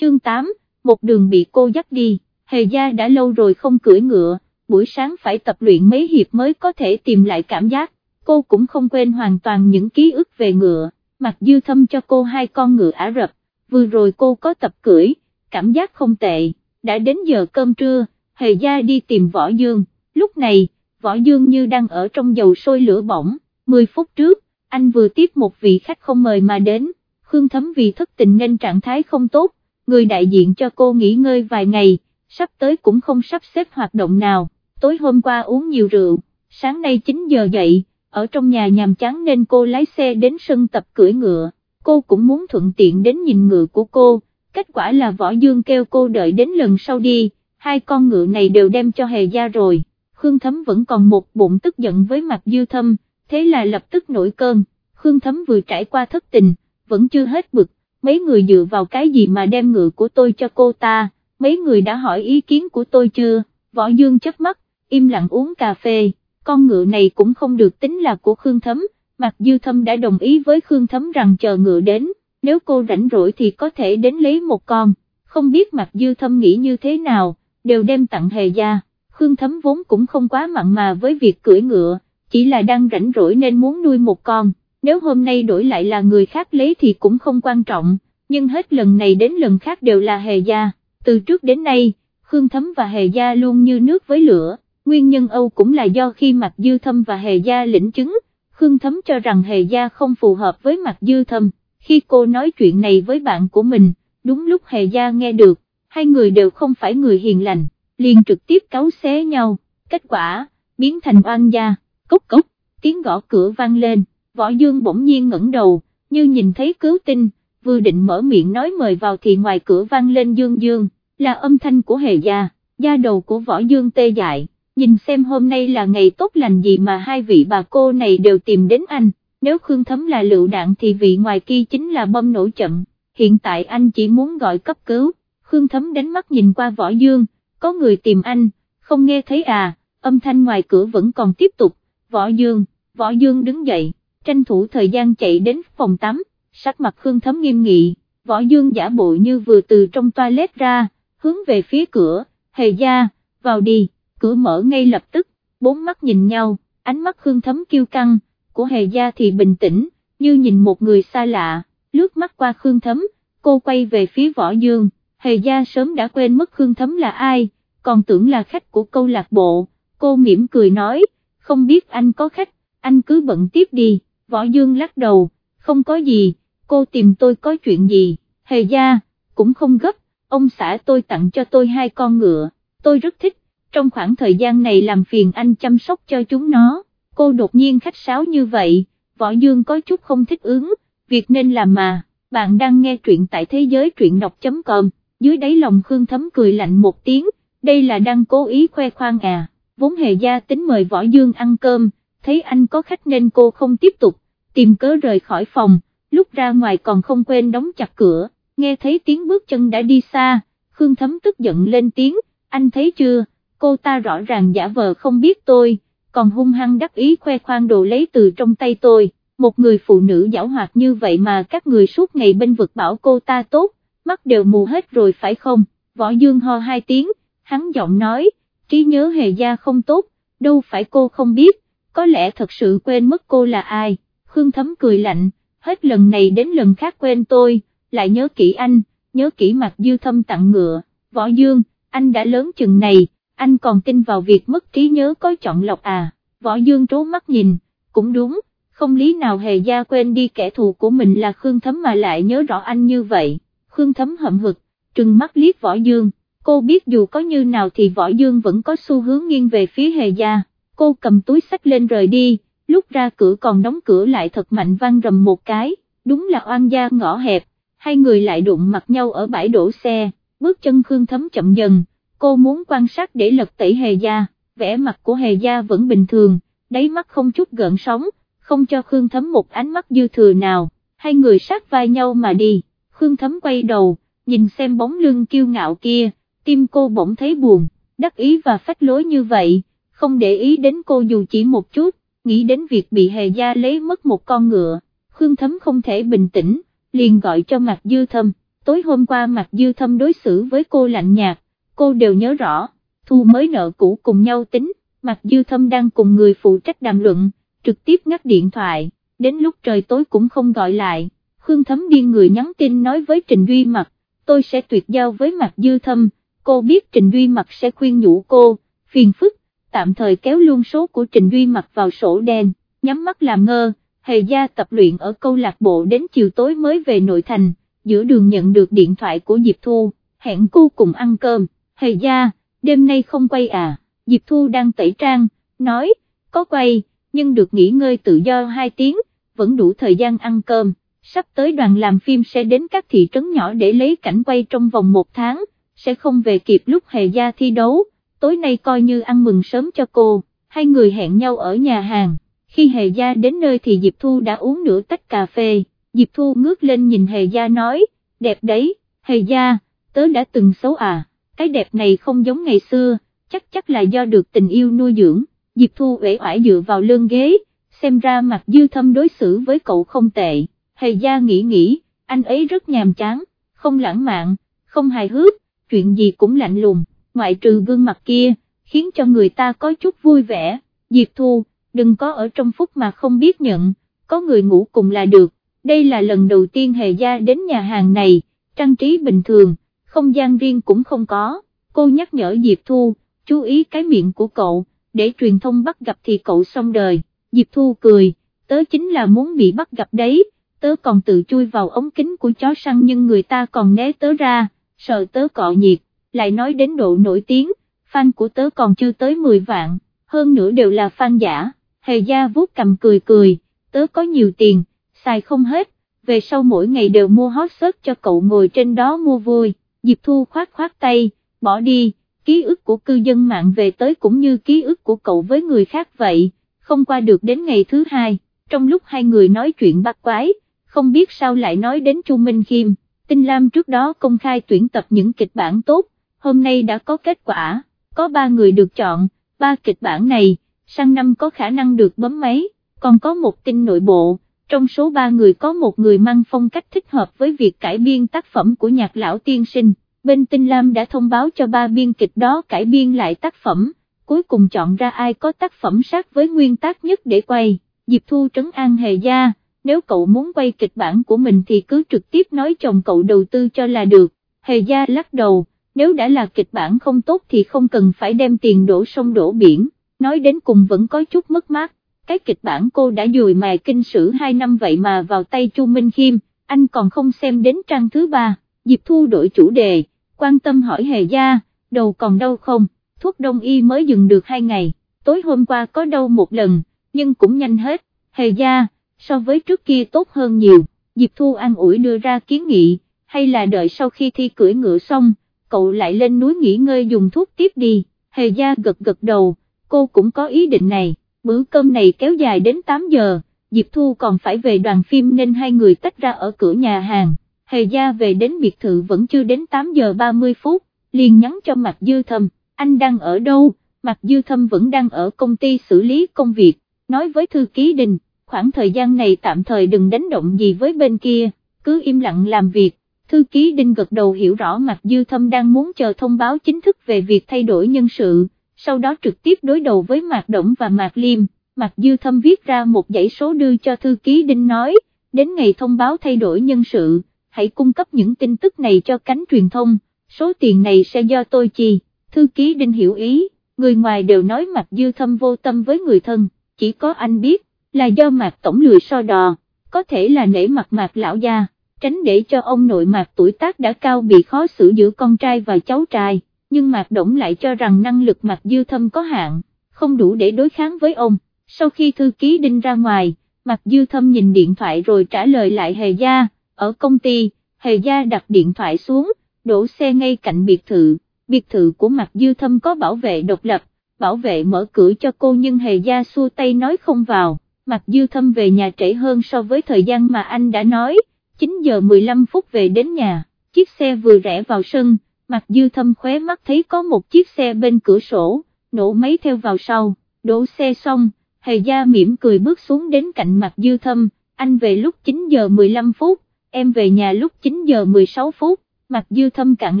chương 8, một đường bị cô dắt đi, hề gia đã lâu rồi không cưỡi ngựa, buổi sáng phải tập luyện mấy hiệp mới có thể tìm lại cảm giác, cô cũng không quên hoàn toàn những ký ức về ngựa, mặc dư thâm cho cô hai con ngựa Ả Rập, vừa rồi cô có tập cưỡi, cảm giác không tệ, đã đến giờ cơm trưa, hề gia đi tìm võ dương, lúc này, võ dương như đang ở trong dầu sôi lửa bỏng, 10 phút trước, anh vừa tiếp một vị khách không mời mà đến, Khương Thấm vì thất tình nên trạng thái không tốt, người đại diện cho cô nghỉ ngơi vài ngày, sắp tới cũng không sắp xếp hoạt động nào, tối hôm qua uống nhiều rượu, sáng nay 9 giờ dậy, ở trong nhà nhàm chán nên cô lái xe đến sân tập cưỡi ngựa, cô cũng muốn thuận tiện đến nhìn ngựa của cô, kết quả là võ dương kêu cô đợi đến lần sau đi, hai con ngựa này đều đem cho hề gia rồi, Khương Thấm vẫn còn một bụng tức giận với mặt dư thâm, thế là lập tức nổi cơn, Khương Thấm vừa trải qua thất tình, vẫn chưa hết bực, mấy người dựa vào cái gì mà đem ngựa của tôi cho cô ta, mấy người đã hỏi ý kiến của tôi chưa, võ dương chớp mắt, im lặng uống cà phê, con ngựa này cũng không được tính là của Khương Thấm, Mặc Dư Thâm đã đồng ý với Khương Thấm rằng chờ ngựa đến, nếu cô rảnh rỗi thì có thể đến lấy một con, không biết Mặc Dư Thâm nghĩ như thế nào, đều đem tặng hề gia, Khương Thấm vốn cũng không quá mặn mà với việc cưỡi ngựa, chỉ là đang rảnh rỗi nên muốn nuôi một con, nếu hôm nay đổi lại là người khác lấy thì cũng không quan trọng, nhưng hết lần này đến lần khác đều là hề gia, từ trước đến nay, Khương Thấm và hề gia luôn như nước với lửa, nguyên nhân Âu cũng là do khi Mạc Dư Thâm và hề gia lĩnh chứng, Khương Thấm cho rằng hề gia không phù hợp với Mạc Dư Thâm, khi cô nói chuyện này với bạn của mình, đúng lúc hề gia nghe được, hai người đều không phải người hiền lành, liền trực tiếp cáu xé nhau, kết quả, biến thành oan gia, cốc cốc, tiếng gõ cửa vang lên, võ dương bỗng nhiên ngẩng đầu, như nhìn thấy cứu tinh, vừa định mở miệng nói mời vào thì ngoài cửa vang lên dương dương, là âm thanh của hề gia, da đầu của võ dương tê dại, nhìn xem hôm nay là ngày tốt lành gì mà hai vị bà cô này đều tìm đến anh, nếu Khương Thấm là lựu đạn thì vị ngoài kia chính là bom nổ chậm, hiện tại anh chỉ muốn gọi cấp cứu, Khương Thấm đánh mắt nhìn qua võ dương, có người tìm anh, không nghe thấy à, âm thanh ngoài cửa vẫn còn tiếp tục, võ dương, võ dương đứng dậy, tranh thủ thời gian chạy đến phòng tắm, sắc mặt Khương Thấm nghiêm nghị, võ dương giả bộ như vừa từ trong toilet ra, hướng về phía cửa, hề gia, vào đi, cửa mở ngay lập tức, bốn mắt nhìn nhau, ánh mắt Khương Thấm kiêu căng, của hề gia thì bình tĩnh, như nhìn một người xa lạ, lướt mắt qua Khương Thấm, cô quay về phía võ dương, hề gia sớm đã quên mất Khương Thấm là ai, còn tưởng là khách của câu lạc bộ, cô mỉm cười nói, không biết anh có khách, anh cứ bận tiếp đi, võ dương lắc đầu, không có gì, cô tìm tôi có chuyện gì, hề gia, cũng không gấp, ông xã tôi tặng cho tôi hai con ngựa, tôi rất thích, trong khoảng thời gian này làm phiền anh chăm sóc cho chúng nó, cô đột nhiên khách sáo như vậy, võ dương có chút không thích ứng, việc nên làm mà, bạn đang nghe truyện tại thế giới truyện đọc.com, dưới đáy lòng Khương Thấm cười lạnh một tiếng, đây là đang cố ý khoe khoang à, vốn hề gia tính mời võ dương ăn cơm, thấy anh có khách nên cô không tiếp tục, tìm cớ rời khỏi phòng, lúc ra ngoài còn không quên đóng chặt cửa, nghe thấy tiếng bước chân đã đi xa, Khương Thấm tức giận lên tiếng, anh thấy chưa, cô ta rõ ràng giả vờ không biết tôi, còn hung hăng đắc ý khoe khoang đồ lấy từ trong tay tôi, một người phụ nữ giảo hoạt như vậy mà các người suốt ngày bên vực bảo cô ta tốt, mắt đều mù hết rồi phải không, võ dương ho hai tiếng, hắn giọng nói, trí nhớ hề gia không tốt, đâu phải cô không biết, có lẽ thật sự quên mất cô là ai, Khương Thấm cười lạnh, hết lần này đến lần khác quên tôi, lại nhớ kỹ anh, nhớ kỹ mặt dư thâm tặng ngựa, võ dương, anh đã lớn chừng này, anh còn tin vào việc mất trí nhớ có chọn lọc à, võ dương trố mắt nhìn, cũng đúng, không lý nào hề gia quên đi kẻ thù của mình là Khương Thấm mà lại nhớ rõ anh như vậy, Khương Thấm hậm hực, trừng mắt liếc võ dương, cô biết dù có như nào thì võ dương vẫn có xu hướng nghiêng về phía hề gia, cô cầm túi sách lên rời đi, lúc ra cửa còn đóng cửa lại thật mạnh vang rầm một cái, đúng là oan gia ngõ hẹp, hai người lại đụng mặt nhau ở bãi đổ xe, bước chân Khương Thấm chậm dần, cô muốn quan sát để lật tẩy hề gia, vẻ mặt của hề gia vẫn bình thường, đáy mắt không chút gợn sóng, không cho Khương Thấm một ánh mắt dư thừa nào, hai người sát vai nhau mà đi, Khương Thấm quay đầu, nhìn xem bóng lưng kiêu ngạo kia, tim cô bỗng thấy buồn, đắc ý và phách lối như vậy, không để ý đến cô dù chỉ một chút, nghĩ đến việc bị hề gia lấy mất một con ngựa, Khương Thấm không thể bình tĩnh, liền gọi cho Mạc Dư Thâm, tối hôm qua Mạc Dư Thâm đối xử với cô lạnh nhạt, cô đều nhớ rõ, thu mới nợ cũ cùng nhau tính, Mạc Dư Thâm đang cùng người phụ trách đàm luận, trực tiếp ngắt điện thoại, đến lúc trời tối cũng không gọi lại, Khương Thấm điên người nhắn tin nói với Trình Duy Mặc, tôi sẽ tuyệt giao với Mạc Dư Thâm, cô biết Trình Duy Mặc sẽ khuyên nhủ cô, phiền phức, tạm thời kéo luôn số của Trình Duy Mặc vào sổ đen, nhắm mắt làm ngơ, hề gia tập luyện ở câu lạc bộ đến chiều tối mới về nội thành, giữa đường nhận được điện thoại của Diệp Thu, hẹn cô cùng ăn cơm, hề gia, đêm nay không quay à, Diệp Thu đang tẩy trang, nói, có quay, nhưng được nghỉ ngơi tự do 2 tiếng, vẫn đủ thời gian ăn cơm, sắp tới đoàn làm phim sẽ đến các thị trấn nhỏ để lấy cảnh quay trong vòng một tháng, sẽ không về kịp lúc hề gia thi đấu, tối nay coi như ăn mừng sớm cho cô, hai người hẹn nhau ở nhà hàng, khi hề gia đến nơi thì Diệp Thu đã uống nửa tách cà phê, Diệp Thu ngước lên nhìn hề gia nói, đẹp đấy, hề gia, tớ đã từng xấu à, cái đẹp này không giống ngày xưa, chắc chắc là do được tình yêu nuôi dưỡng, Diệp Thu uể oải dựa vào lưng ghế, xem ra mặt dư thâm đối xử với cậu không tệ, hề gia nghĩ nghĩ, anh ấy rất nhàm chán, không lãng mạn, không hài hước, chuyện gì cũng lạnh lùng, ngoại trừ gương mặt kia, khiến cho người ta có chút vui vẻ, Diệp Thu, đừng có ở trong phút mà không biết nhận, có người ngủ cùng là được, đây là lần đầu tiên hề gia đến nhà hàng này, trang trí bình thường, không gian riêng cũng không có, cô nhắc nhở Diệp Thu, chú ý cái miệng của cậu, để truyền thông bắt gặp thì cậu xong đời, Diệp Thu cười, tớ chính là muốn bị bắt gặp đấy, tớ còn tự chui vào ống kính của chó săn nhưng người ta còn né tớ ra, sợ tớ cọ nhiệt, lại nói đến độ nổi tiếng, fan của tớ còn chưa tới 10 vạn, hơn nữa đều là fan giả, hề gia vuốt cầm cười cười, tớ có nhiều tiền, xài không hết, về sau mỗi ngày đều mua hot search cho cậu ngồi trên đó mua vui, Diệp Thu khoát khoát tay, bỏ đi, ký ức của cư dân mạng về tới cũng như ký ức của cậu với người khác vậy, không qua được đến ngày thứ hai, trong lúc hai người nói chuyện bắt quái, không biết sao lại nói đến Chu Minh Khiêm, Tinh Lam trước đó công khai tuyển tập những kịch bản tốt, hôm nay đã có kết quả, có ba người được chọn, ba kịch bản này, sang năm có khả năng được bấm máy, còn có một tin nội bộ trong số ba người có một người mang phong cách thích hợp với việc cải biên tác phẩm của nhạc lão tiên sinh, bên Tinh Lam đã thông báo cho ba biên kịch đó cải biên lại tác phẩm, cuối cùng chọn ra ai có tác phẩm sát với nguyên tác nhất để quay, Diệp Thu trấn an hề gia, nếu cậu muốn quay kịch bản của mình thì cứ trực tiếp nói chồng cậu đầu tư cho là được, hề gia lắc đầu, nếu đã là kịch bản không tốt thì không cần phải đem tiền đổ sông đổ biển, nói đến cùng vẫn có chút mất mát. Cái kịch bản cô đã dùi mài kinh sử 2 năm vậy mà vào tay Chu Minh Khiêm, anh còn không xem đến trang thứ ba, Diệp Thu đổi chủ đề, quan tâm hỏi hề gia, đầu còn đau không, thuốc đông y mới dừng được 2 ngày, tối hôm qua có đau một lần, nhưng cũng nhanh hết, hề gia, so với trước kia tốt hơn nhiều, Diệp Thu an ủi đưa ra kiến nghị, hay là đợi sau khi thi cưỡi ngựa xong, cậu lại lên núi nghỉ ngơi dùng thuốc tiếp đi, hề gia gật gật đầu, cô cũng có ý định này. Bữa cơm này kéo dài đến 8 giờ, Diệp Thu còn phải về đoàn phim nên hai người tách ra ở cửa nhà hàng, Hề Gia về đến biệt thự vẫn chưa đến 8 giờ 30 phút, liền nhắn cho Mạc Dư Thâm, anh đang ở đâu, Mạc Dư Thâm vẫn đang ở công ty xử lý công việc, nói với thư ký đình, khoảng thời gian này tạm thời đừng đánh động gì với bên kia, cứ im lặng làm việc. Thư ký Đinh gật đầu hiểu rõ Mạc Dư Thâm đang muốn chờ thông báo chính thức về việc thay đổi nhân sự, sau đó trực tiếp đối đầu với Mạc Động và Mạc Liêm, Mạc Dư Thâm viết ra một dãy số đưa cho thư ký Đinh nói, đến ngày thông báo thay đổi nhân sự, hãy cung cấp những tin tức này cho cánh truyền thông, số tiền này sẽ do tôi chi, thư ký Đinh hiểu ý, người ngoài đều nói Mạc Dư Thâm vô tâm với người thân, chỉ có anh biết, là do Mạc Tổng lười so đò, có thể là nể mặt Mạc Lão Gia, tránh để cho ông nội Mạc tuổi tác đã cao bị khó xử giữa con trai và cháu trai nhưng Mạc Động lại cho rằng năng lực Mạc Dư Thâm có hạn, không đủ để đối kháng với ông. Sau khi thư ký đinh ra ngoài, Mạc Dư Thâm nhìn điện thoại rồi trả lời lại Hề Gia, ở công ty, Hề Gia đặt điện thoại xuống, đổ xe ngay cạnh biệt thự, biệt thự của Mạc Dư Thâm có bảo vệ độc lập, bảo vệ mở cửa cho cô nhưng Hề Gia xua tay nói không vào, Mạc Dư Thâm về nhà trễ hơn so với thời gian mà anh đã nói, 9 giờ 15 phút về đến nhà, chiếc xe vừa rẽ vào sân Mặt dư thâm khóe mắt thấy có một chiếc xe bên cửa sổ, nổ máy theo vào sau, đổ xe xong, hề gia mỉm cười bước xuống đến cạnh mặt dư thâm, anh về lúc 9 giờ 15 phút, em về nhà lúc 9 giờ 16 phút, mặt Dư Thâm cạn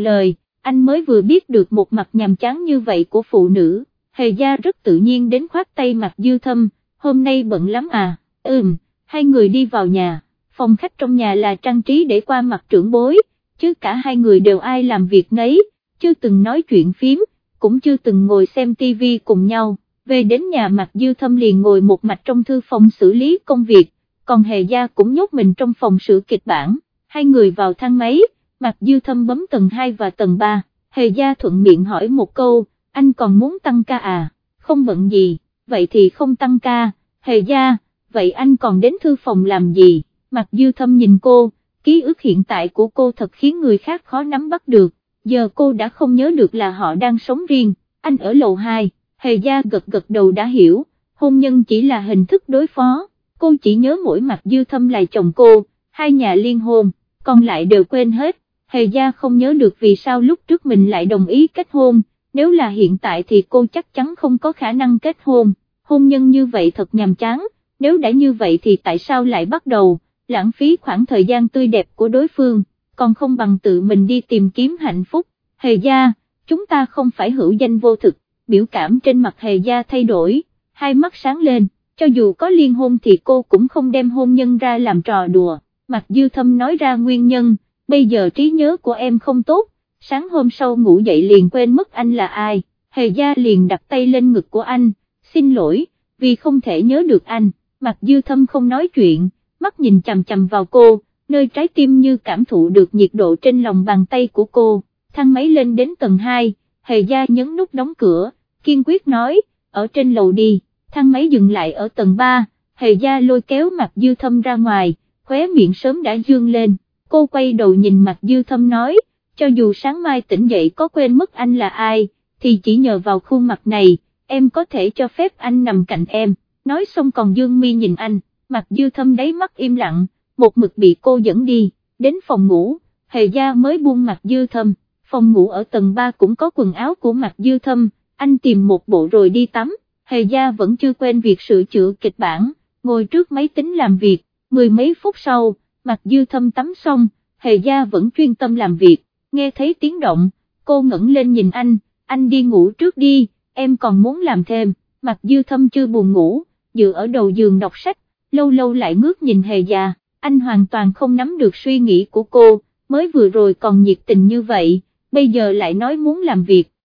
lời, anh mới vừa biết được một mặt nhàm chán như vậy của phụ nữ, hề gia rất tự nhiên đến khoát tay mặt Dư Thâm, hôm nay bận lắm à, ừm, hai người đi vào nhà, phòng khách trong nhà là trang trí để qua mặt trưởng bối, chứ cả hai người đều ai làm việc nấy, chưa từng nói chuyện phím, cũng chưa từng ngồi xem tivi cùng nhau, về đến nhà mặt Dư Thâm liền ngồi một mạch trong thư phòng xử lý công việc, còn Hề Gia cũng nhốt mình trong phòng sửa kịch bản, hai người vào thang máy, mặt Dư Thâm bấm tầng 2 và tầng 3, Hề Gia thuận miệng hỏi một câu, anh còn muốn tăng ca à, không bận gì, vậy thì không tăng ca, Hề Gia, vậy anh còn đến thư phòng làm gì, mặt Dư Thâm nhìn cô, ký ức hiện tại của cô thật khiến người khác khó nắm bắt được, giờ cô đã không nhớ được là họ đang sống riêng, anh ở lầu 2, Hề Gia gật gật đầu đã hiểu, hôn nhân chỉ là hình thức đối phó, cô chỉ nhớ mỗi mặt Dư Thâm là chồng cô, hai nhà liên hôn, còn lại đều quên hết, Hề Gia không nhớ được vì sao lúc trước mình lại đồng ý kết hôn, nếu là hiện tại thì cô chắc chắn không có khả năng kết hôn, hôn nhân như vậy thật nhàm chán, nếu đã như vậy thì tại sao lại bắt đầu, lãng phí khoảng thời gian tươi đẹp của đối phương, còn không bằng tự mình đi tìm kiếm hạnh phúc, Hề Gia, chúng ta không phải hữu danh vô thực, biểu cảm trên mặt Hề Gia thay đổi, hai mắt sáng lên, cho dù có liên hôn thì cô cũng không đem hôn nhân ra làm trò đùa, mặt dư thâm nói ra nguyên nhân, bây giờ trí nhớ của em không tốt, sáng hôm sau ngủ dậy liền quên mất anh là ai, hề gia liền đặt tay lên ngực của anh, xin lỗi, vì không thể nhớ được anh, mặt dư thâm không nói chuyện, mắt nhìn chằm chằm vào cô, nơi trái tim như cảm thụ được nhiệt độ trên lòng bàn tay của cô, thang máy lên đến tầng 2, hề gia nhấn nút đóng cửa, kiên quyết nói, ở trên lầu đi, thang máy dừng lại ở tầng 3, hề gia lôi kéo mặt dư thâm ra ngoài, khóe miệng sớm đã dương lên. Cô quay đầu nhìn mặt dư thâm nói, cho dù sáng mai tỉnh dậy có quên mất anh là ai, thì chỉ nhờ vào khuôn mặt này, em có thể cho phép anh nằm cạnh em, nói xong còn dương mi nhìn anh, mặt dư thâm đáy mắt im lặng, một mực bị cô dẫn đi, đến phòng ngủ, hề gia mới buông mặt dư thâm, phòng ngủ ở tầng 3 cũng có quần áo của mặt dư thâm, anh tìm một bộ rồi đi tắm, hề gia vẫn chưa quên việc sửa chữa kịch bản, ngồi trước máy tính làm việc, mười mấy phút sau, mặt dư thâm tắm xong, hề gia vẫn chuyên tâm làm việc, nghe thấy tiếng động, cô ngẩng lên nhìn anh, anh đi ngủ trước đi, em còn muốn làm thêm, mặt dư thâm chưa buồn ngủ, dựa ở đầu giường đọc sách, lâu lâu lại ngước nhìn hề già, anh hoàn toàn không nắm được suy nghĩ của cô, mới vừa rồi còn nhiệt tình như vậy, bây giờ lại nói muốn làm việc,